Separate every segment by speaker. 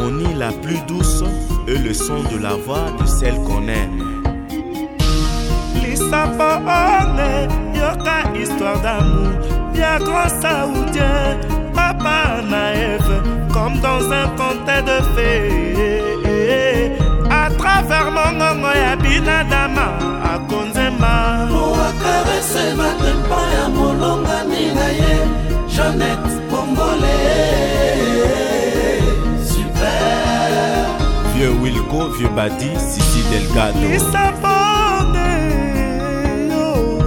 Speaker 1: l'harmonie la plus douce
Speaker 2: et le son de la voix de celle qu'on aime.
Speaker 1: lisapo onge yoka histoire d'amour ya grand saoudien papa naïf comme dans un conte de fée à travers mongongo ya binadama akonzema oakarese matempa ya molongani na ye janete
Speaker 2: Coco, Vieux Badi, Sissi Delgado.
Speaker 1: Lisabonne, yo,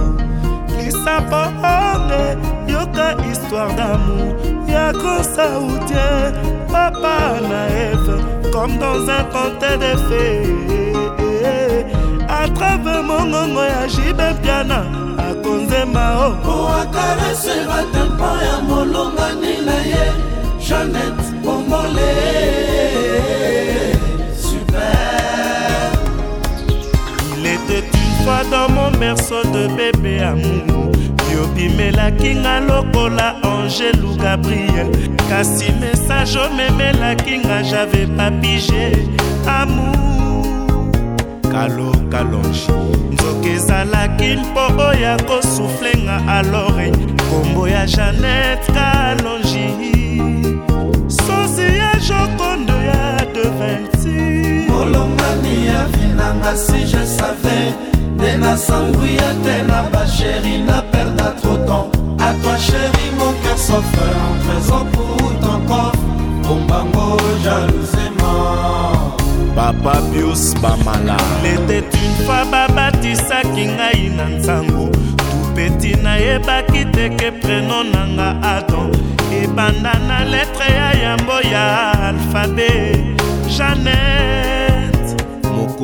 Speaker 1: Lisabonne, yoka histoire d'amour, yako saoudien, papa naïve, comme dans un conte de fées. bebe amour yobimelaki nga lokola angelu gabriel kasi message omemelaki nga jave papige amour kalokalonge nzoki ezalaki mpo oyo akosufle nga alore nkombo ya janet kalongi sosi ya jokondo ya de 20 molongani ya vinanga si je s'embrouilla la bas chérie, n'a perdu trop temps. À toi chérie, mon cœur s'offre en présent pour ton coffre. Bombango jalousément. papa bios bamala letet une fois babatisaki ngai na ntango tupeti nayebaki teke preno nanga adon ebanda na letre ya yambo ya alfabe janet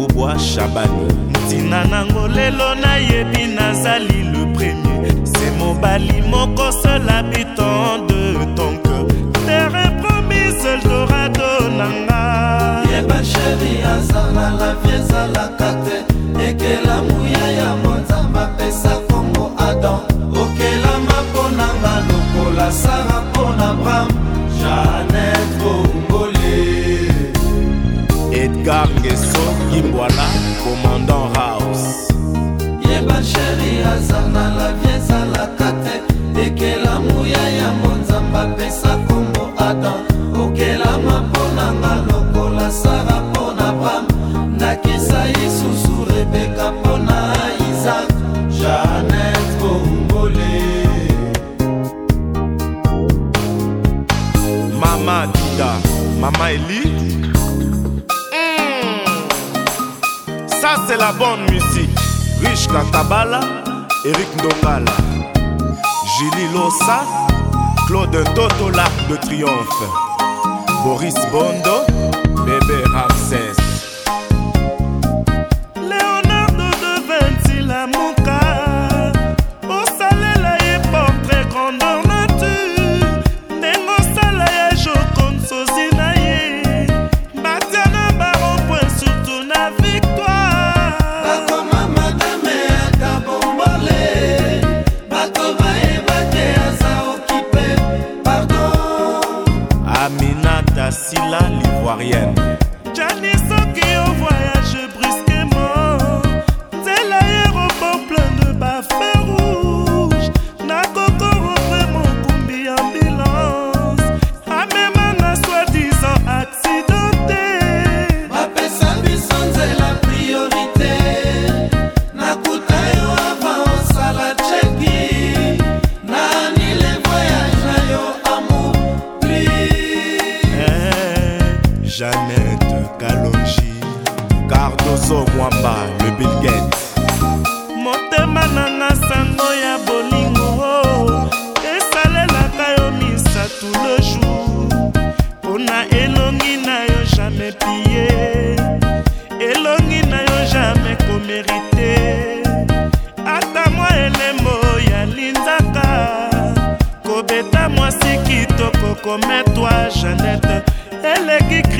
Speaker 1: kobwa shabani ntina nango lelo nayebi nazali le premier se mobali moko seul habitant de ton cœur terre promise eldorado nanga yeba sheri azala la vie ezalaka te ekela muya ya monzamba apesa kongo adam okelama mpo nanga lokola sara mpo na bram janet bongole edgar
Speaker 2: ngeso libwala commandant house yeba sheri
Speaker 1: aza na lavi ezalaka te ekela moya yango nzambe apesa kombo adam okelama mpo na nga lokola sara mpo na bram nakisa lisusu rebeka mpo na isak janet kongole
Speaker 2: mama dida mama eli c'est la bonne musique. Rich Katabala, Eric Ndongala, Gilly Lossa, Claude Totola de Triomphe, Boris Bondo, Bébé Ramsès. la sila l'ivoirienne.
Speaker 1: Janice qui au voyage.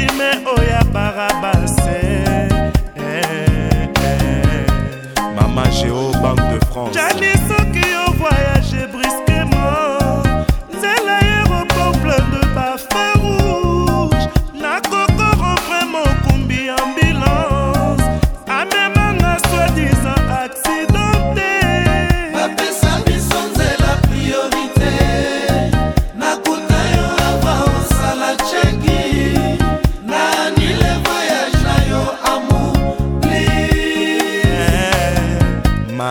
Speaker 1: filme oya barabase eh, eh,
Speaker 2: eh. mama géo banque de france
Speaker 1: Janice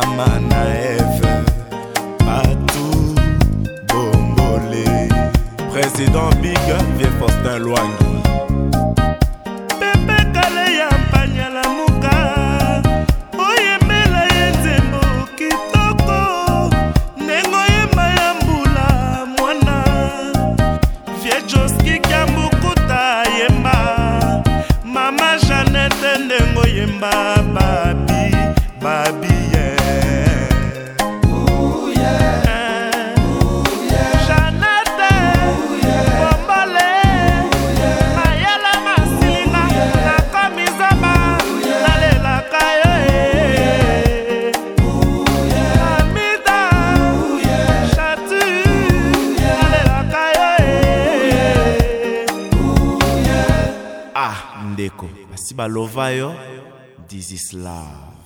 Speaker 1: mama na
Speaker 2: eve patu bongole président big vie faustin lwangi
Speaker 1: pepekale ya mpanyala moka oyembela ye nzembo kitoko ndenge oyemba ya mbula mwana vie joskikiambukuta yemba mama janete ndenge oyemba babi babi
Speaker 2: ndeko basi baloba yo
Speaker 1: this is love